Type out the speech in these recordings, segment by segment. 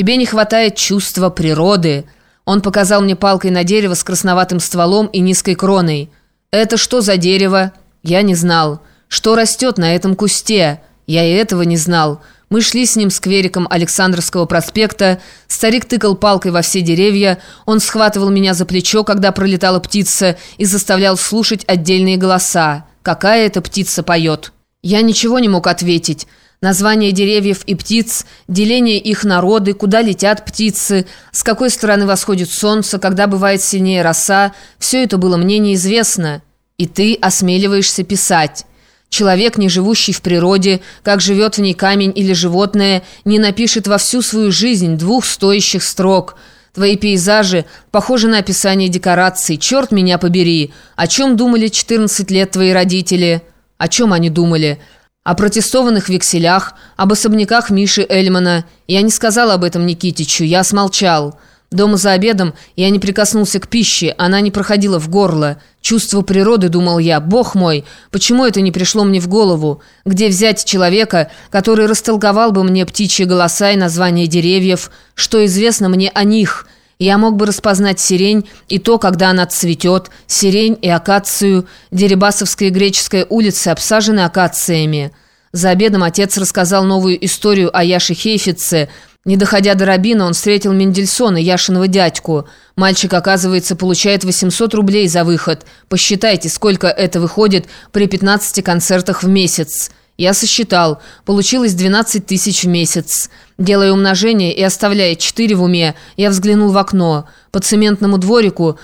Тебе не хватает чувства природы». Он показал мне палкой на дерево с красноватым стволом и низкой кроной. «Это что за дерево?» Я не знал. «Что растет на этом кусте?» Я и этого не знал. Мы шли с ним сквериком Александровского проспекта. Старик тыкал палкой во все деревья. Он схватывал меня за плечо, когда пролетала птица, и заставлял слушать отдельные голоса. «Какая эта птица поет?» Я ничего не мог ответить. Название деревьев и птиц, деление их народы, куда летят птицы, с какой стороны восходит солнце, когда бывает сильнее роса – все это было мне неизвестно. И ты осмеливаешься писать. Человек, не живущий в природе, как живет в ней камень или животное, не напишет во всю свою жизнь двух стоящих строк. Твои пейзажи похожи на описание декораций. Черт меня побери! О чем думали 14 лет твои родители? О чем они думали? О протестованных векселях, об особняках Миши Эльмана. Я не сказал об этом Никитичу, я смолчал. Дома за обедом я не прикоснулся к пище, она не проходила в горло. Чувство природы, думал я, бог мой, почему это не пришло мне в голову? Где взять человека, который растолковал бы мне птичьи голоса и названия деревьев? Что известно мне о них? Я мог бы распознать сирень и то, когда она цветет, сирень и акацию. Дерибасовская и Греческая улицы обсажены акациями. За обедом отец рассказал новую историю о Яше Хейфице – не доходя до Рабина, он встретил Мендельсона, Яшиного дядьку. Мальчик, оказывается, получает 800 рублей за выход. Посчитайте, сколько это выходит при 15 концертах в месяц. Я сосчитал. Получилось 12 тысяч в месяц. Делая умножение и оставляя 4 в уме, я взглянул в окно. По цементному дворику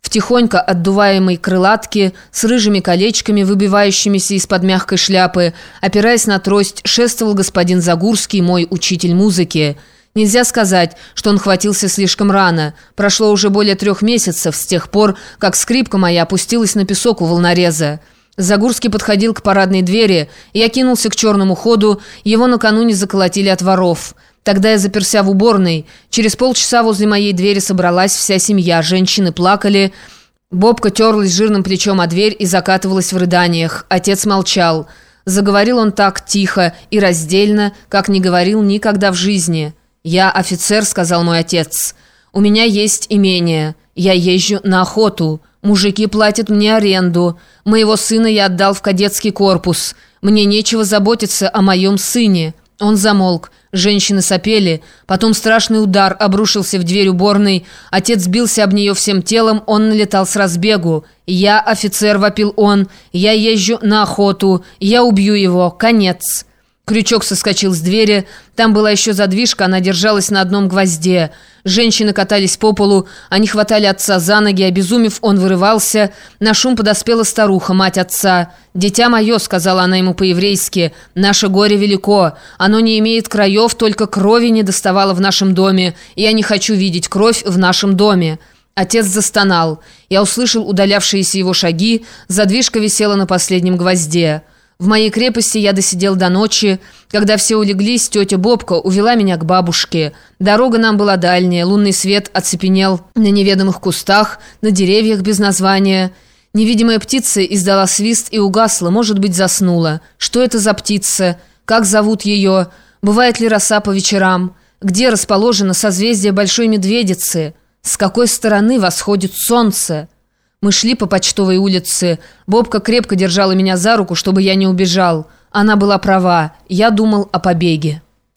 в тихонько отдуваемой крылатке с рыжими колечками, выбивающимися из-под мягкой шляпы, опираясь на трость, шествовал господин Загурский, мой учитель музыки. Нельзя сказать, что он хватился слишком рано. Прошло уже более трех месяцев с тех пор, как скрипка моя опустилась на песок у волнореза. Загурский подходил к парадной двери, я кинулся к черному ходу, его накануне заколотили от воров. Тогда я заперся в уборной. Через полчаса возле моей двери собралась вся семья. Женщины плакали. Бобка терлась жирным плечом о дверь и закатывалась в рыданиях. Отец молчал. Заговорил он так тихо и раздельно, как не говорил никогда в жизни. «Я офицер», — сказал мой отец. «У меня есть имение. Я езжу на охоту. Мужики платят мне аренду. Моего сына я отдал в кадетский корпус. Мне нечего заботиться о моем сыне». Он замолк. Женщины сопели. Потом страшный удар обрушился в дверь уборной. Отец бился об нее всем телом. Он налетал с разбегу. «Я офицер», — вопил он. «Я езжу на охоту. Я убью его. Конец». Крючок соскочил с двери. Там была еще задвижка, она держалась на одном гвозде. Женщины катались по полу, они хватали отца за ноги, обезумев, он вырывался. На шум подоспела старуха, мать отца. «Дитя мое», — сказала она ему по-еврейски, — «наше горе велико. Оно не имеет краев, только крови не доставало в нашем доме. Я не хочу видеть кровь в нашем доме». Отец застонал. Я услышал удалявшиеся его шаги, задвижка висела на последнем гвозде. В моей крепости я досидел до ночи. Когда все улеглись, тетя Бобка увела меня к бабушке. Дорога нам была дальняя, лунный свет оцепенел на неведомых кустах, на деревьях без названия. Невидимая птица издала свист и угасла, может быть, заснула. Что это за птица? Как зовут ее? Бывает ли роса по вечерам? Где расположено созвездие Большой Медведицы? С какой стороны восходит солнце?» Мы шли по почтовой улице. Бобка крепко держала меня за руку, чтобы я не убежал. Она была права. Я думал о побеге.